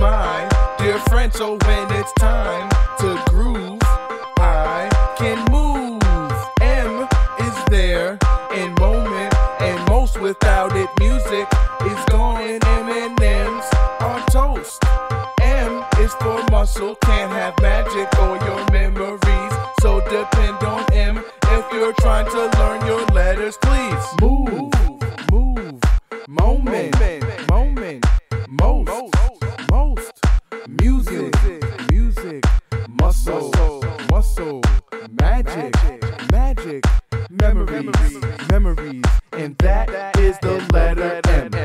my dear friend. So when it's time to groove, I can move. M is there in moment and most without it. Music is and M&M's are toast. M is for muscle, can't have magic or your memories. So depend on M if you're trying to learn your letters. Please move, muscle, muscle, magic, magic, memories, memories, and that is the letter M.